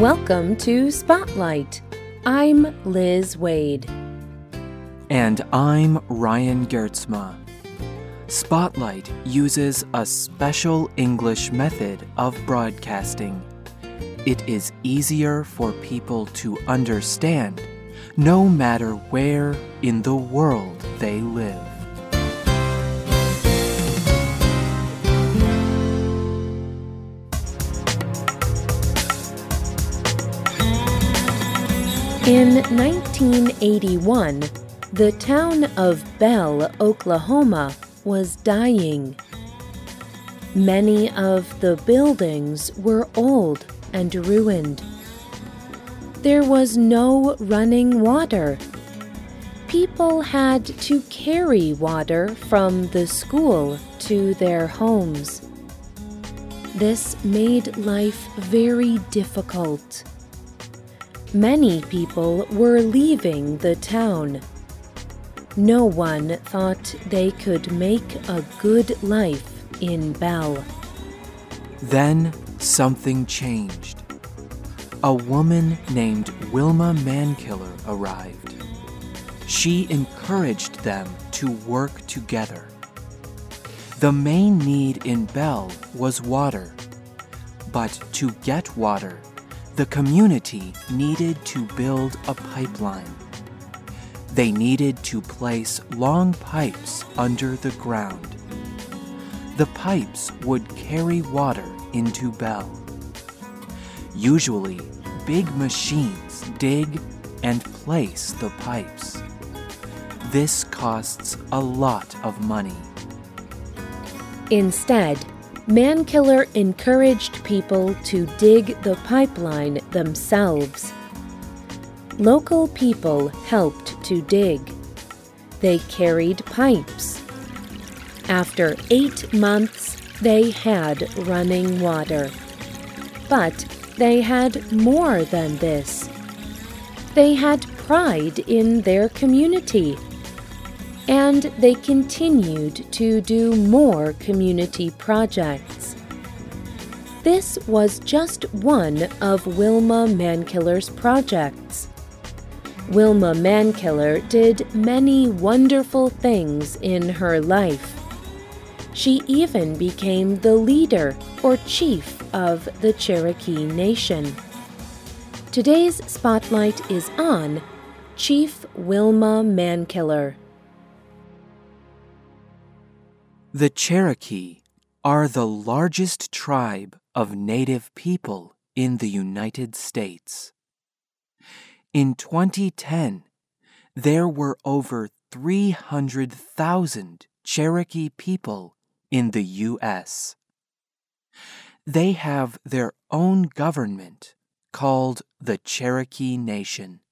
Welcome to Spotlight. I'm Liz Waid. And I'm Ryan Geertsma. Spotlight uses a special English method of broadcasting. It is easier for people to understand no matter where in the world they live. In 1981, the town of Bell, Oklahoma was dying. Many of the buildings were old and ruined. There was no running water. People had to carry water from the school to their homes. This made life very difficult. Many people were leaving the town. No one thought they could make a good life in Bell. Then something changed. A woman named Wilma Mankiller arrived. She encouraged them to work together. The main need in Bell was water. But to get water, the community needed to build a pipeline. They needed to place long pipes under the ground. The pipes would carry water into Bell. Usually, big machines dig and place the pipes. This costs a lot of money. Instead, Mankiller encouraged people to dig the pipeline themselves. Local people helped to dig. They carried pipes. After eight months, they had running water. But they had more than this. They had pride in their community and they continued to do more community projects. This was just one of Wilma Mankiller's projects. Wilma Mankiller did many wonderful things in her life. She even became the leader or chief of the Cherokee Nation. Today's spotlight is on Chief Wilma Mankiller. The Cherokee are the largest tribe of native people in the United States. In 2010, there were over 300,000 Cherokee people in the U.S. They have their own government called the Cherokee Nation.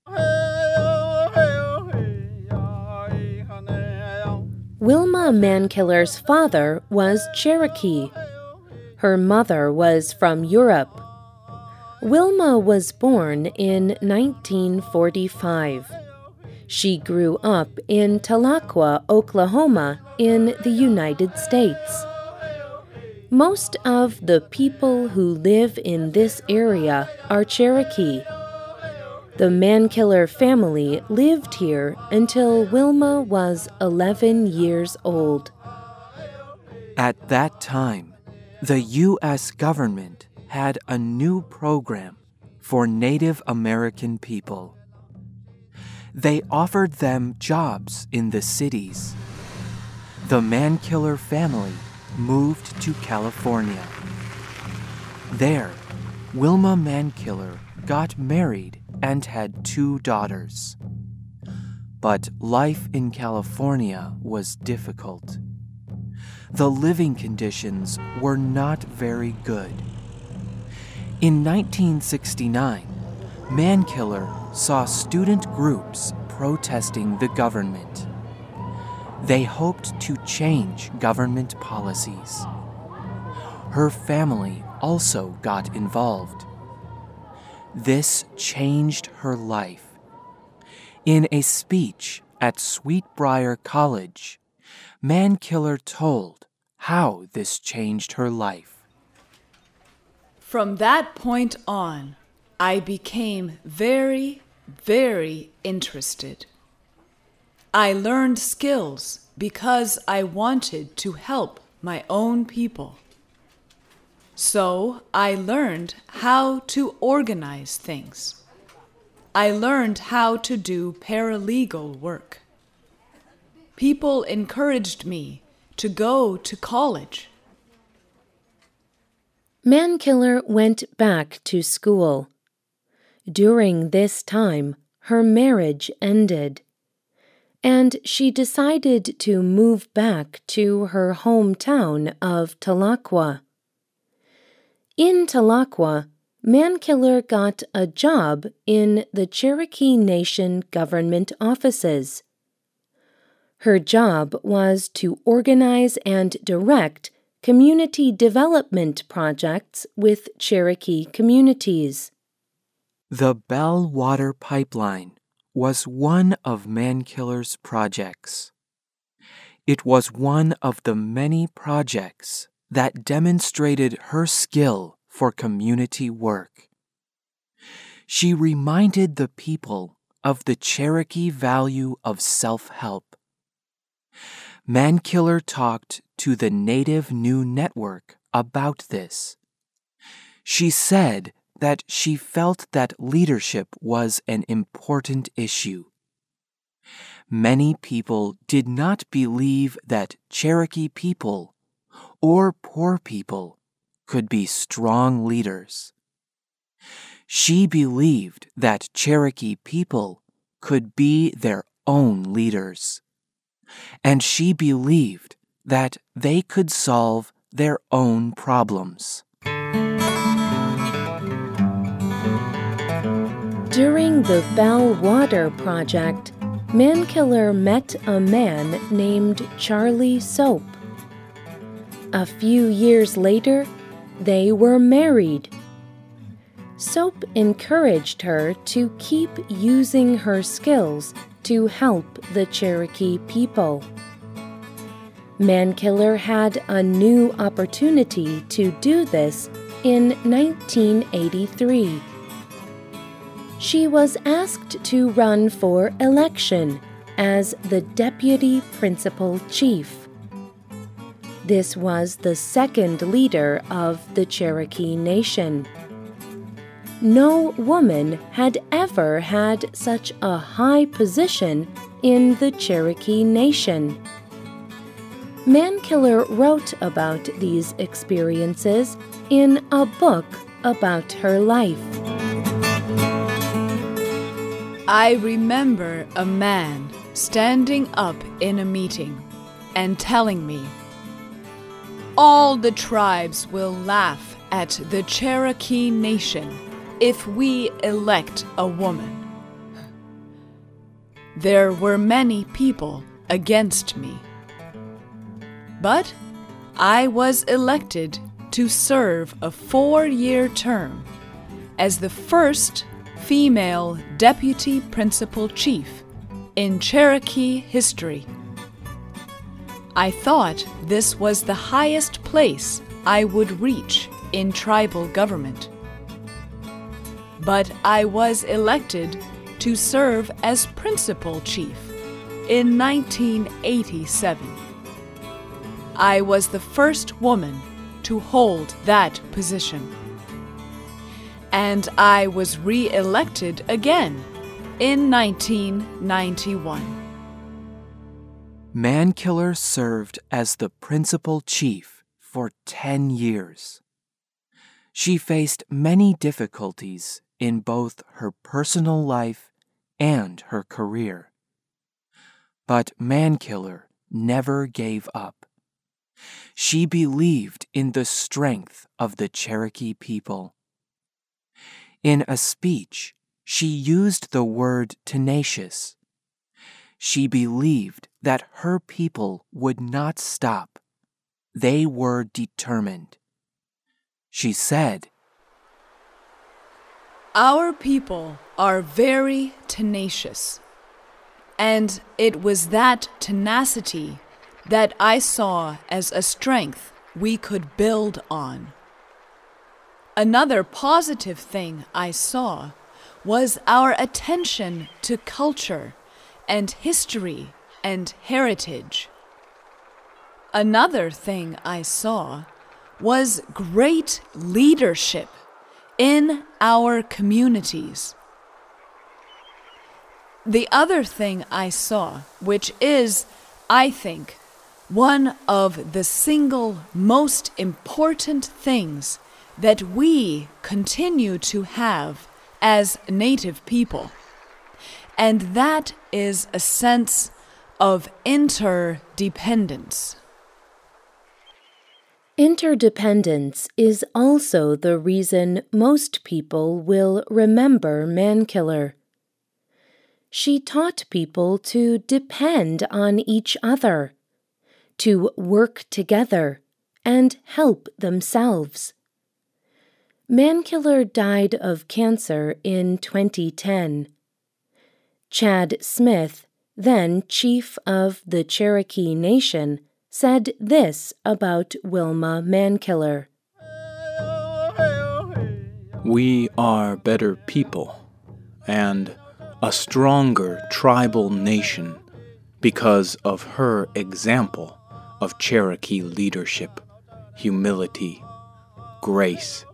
Wilma Mankiller's father was Cherokee. Her mother was from Europe. Wilma was born in 1945. She grew up in Tahlequah, Oklahoma, in the United States. Most of the people who live in this area are Cherokee. The Mankiller family lived here until Wilma was 11 years old. At that time, the U.S. government had a new program for Native American people. They offered them jobs in the cities. The Mankiller family moved to California. There, Wilma Mankiller got married and had two daughters. But life in California was difficult. The living conditions were not very good. In 1969, Mankiller saw student groups protesting the government. They hoped to change government policies. Her family also got involved. This changed her life. In a speech at Sweet Briar College, Mankiller told how this changed her life. From that point on, I became very, very interested. I learned skills because I wanted to help my own people. So I learned how to organize things. I learned how to do paralegal work. People encouraged me to go to college. Mankiller went back to school. During this time, her marriage ended, and she decided to move back to her hometown of Tahlequah. In Tahlequah, Mankiller got a job in the Cherokee Nation government offices. Her job was to organize and direct community development projects with Cherokee communities. The Bell Water Pipeline was one of Mankiller's projects. It was one of the many projects that demonstrated her skill for community work. She reminded the people of the Cherokee value of self help. Mankiller talked to the Native New Network about this. She said that she felt that leadership was an important issue. Many people did not believe that Cherokee people or poor people could be strong leaders. She believed that Cherokee people could be their own leaders. And she believed that they could solve their own problems. During the Bell Water Project, Mankiller met a man named Charlie Soap. A few years later, they were married. Soap encouraged her to keep using her skills to help the Cherokee people. Mankiller had a new opportunity to do this in 1983 she was asked to run for election as the deputy principal chief. This was the second leader of the Cherokee Nation. No woman had ever had such a high position in the Cherokee Nation. Mankiller wrote about these experiences in a book about her life. I remember a man standing up in a meeting and telling me, All the tribes will laugh at the Cherokee Nation if we elect a woman. There were many people against me. But I was elected to serve a four year term as the first female deputy principal chief in Cherokee history. I thought this was the highest place I would reach in tribal government. But I was elected to serve as principal chief in 1987. I was the first woman to hold that position and I was re elected again in 1991. Mankiller served as the principal chief for 10 years. She faced many difficulties in both her personal life and her career. But Mankiller never gave up. She believed in the strength of the Cherokee people. In a speech, she used the word tenacious. She believed that her people would not stop. They were determined. She said, Our people are very tenacious. And it was that tenacity that I saw as a strength we could build on. Another positive thing I saw was our attention to culture and history and heritage. Another thing I saw was great leadership in our communities. The other thing I saw, which is, I think, one of the single most important things that we continue to have as Native people, and that is a sense of interdependence. Interdependence is also the reason most people will remember Mankiller. She taught people to depend on each other, to work together, and help themselves. Mankiller died of cancer in 2010. Chad Smith, then chief of the Cherokee Nation, said this about Wilma Mankiller. We are better people and a stronger tribal nation because of her example of Cherokee leadership, humility, grace,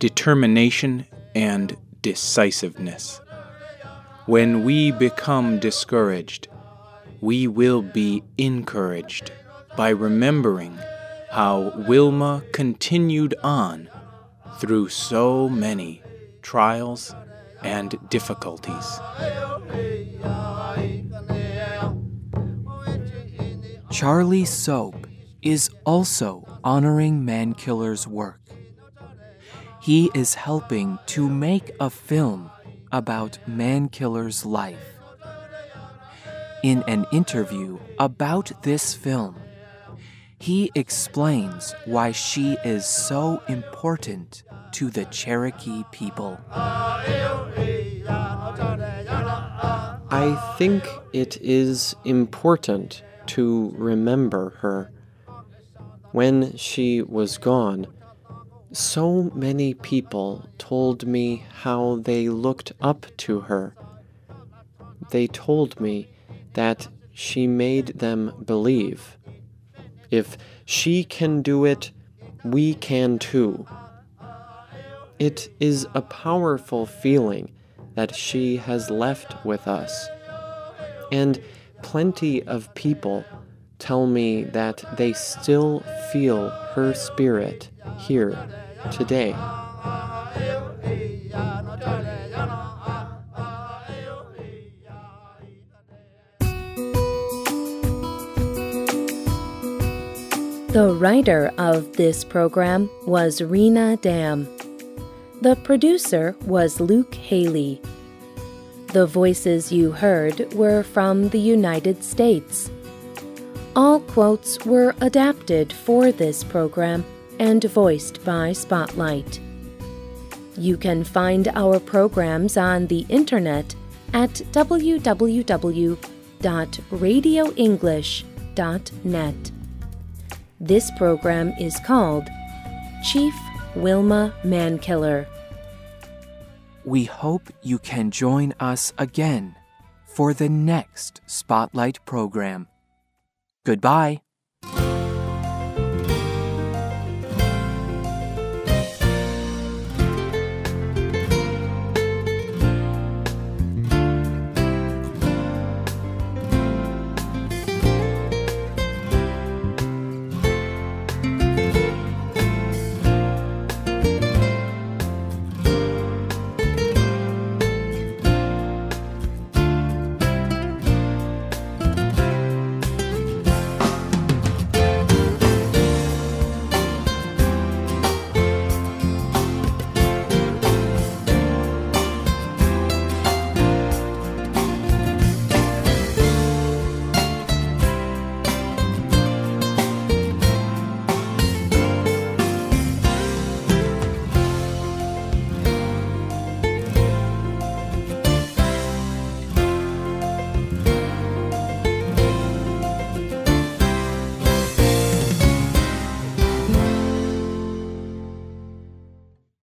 determination, and decisiveness. When we become discouraged, we will be encouraged by remembering how Wilma continued on through so many trials and difficulties. Charlie Soap is also honoring Mankiller's work. He is helping to make a film about Mankiller's life. In an interview about this film, he explains why she is so important to the Cherokee people. I think it is important to remember her. When she was gone, so many people told me how they looked up to her. They told me that she made them believe if she can do it, we can too. It is a powerful feeling that she has left with us. And plenty of people tell me that they still feel her spirit here today. The writer of this program was Rena Dam. The producer was Luke Haley. The voices you heard were from the United States. All quotes were adapted for this program and voiced by Spotlight. You can find our programs on the internet at www.radioenglish.net. This program is called Chief Wilma Mankiller. We hope you can join us again for the next Spotlight program. Goodbye.